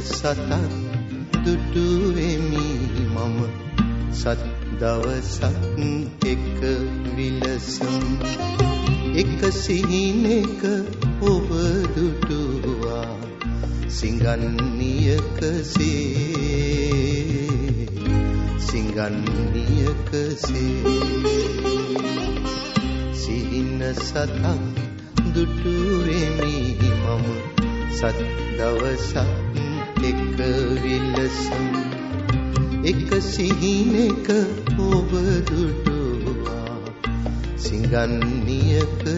සතක් දුටුවෙමි මම. සත් දවසක් එක විලසම්. එක සිහිනක ඔබ දුටුවා. සිංගන්නියකසේ සිංගන්නියකසේ සිහින සතක් දුටුවෙමි මම. සත් දවසක් එක විලසම් එක සිහිනක ඔබ දුටුවා සිංගන්නියකසේ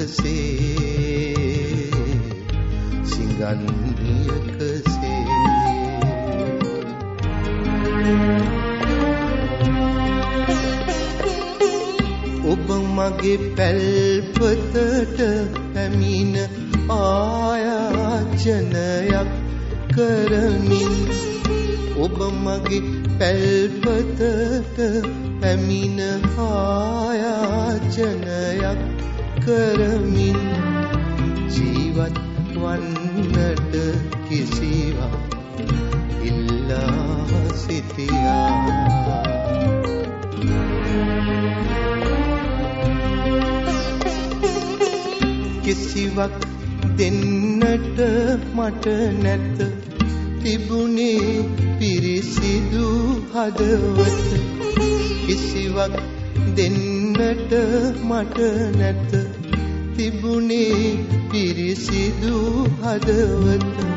සිංගන්නියකසේ ඔබ මගේ පැල්පතට පැමිණ ආයාචනයක් කරමින් ඔබ මගේ පැල්පතට පැමිණ ආයාචනයක් කරමින් ජීවත් වන්නට කිසිවක් ඉල්ලා සිටියා. කිසිවක් දෙන්නට මට නැත. තිබුණේ පිරිසිදු හදවත. කිසිවක් දෙන්නට මට නැත. තිබුණේ පිරිසිදු හදවත.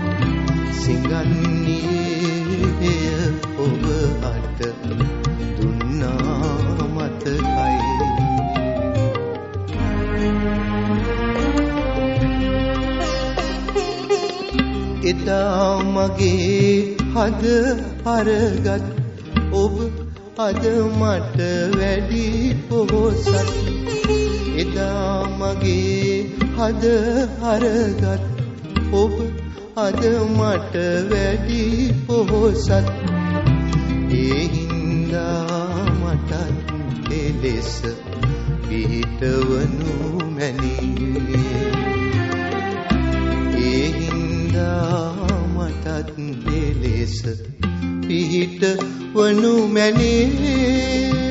එදා මගේ හද අරගත් ඔබ අද මට වැඩි පොහොසත්. එදා මගේ හද අරගත් ඔබ අද මට වැඩි පොහොසත්. ඒ හින්දා මටත් එලෙස පිහිටවනු මැනේ පිහිට වනු මැනේ.